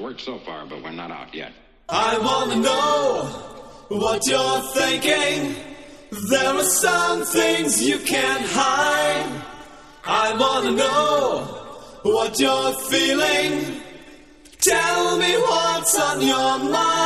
worked so far, but we're not out yet. I wanna know what you're thinking. There are some things you can't hide. I wanna know what you're feeling. Tell me what's on your mind.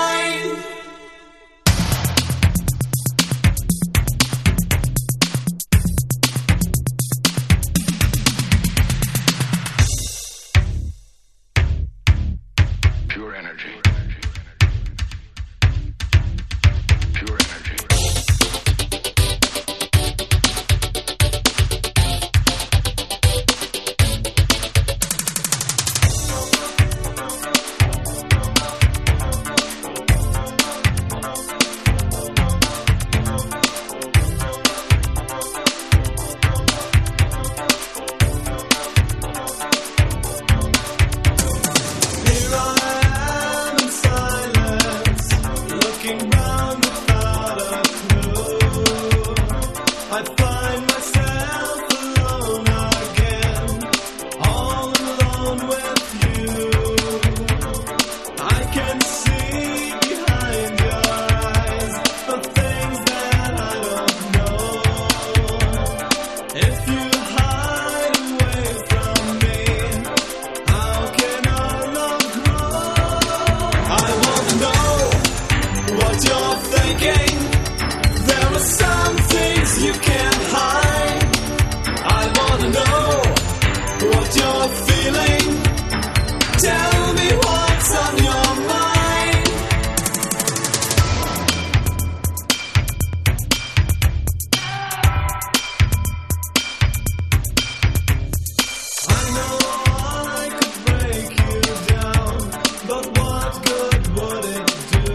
What good would it do?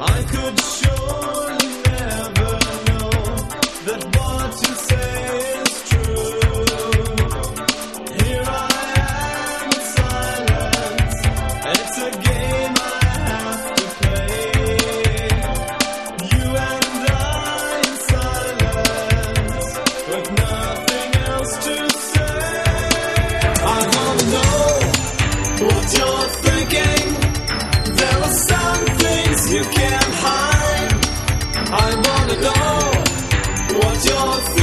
I could you're thinking. There are some things you can't hide. I wanna know what you're thinking.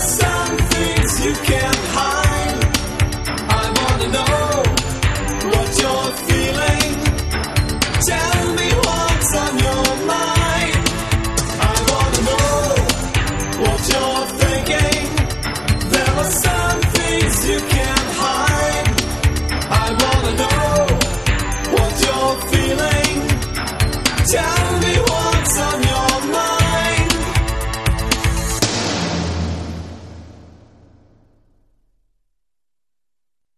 Some things you can't hide.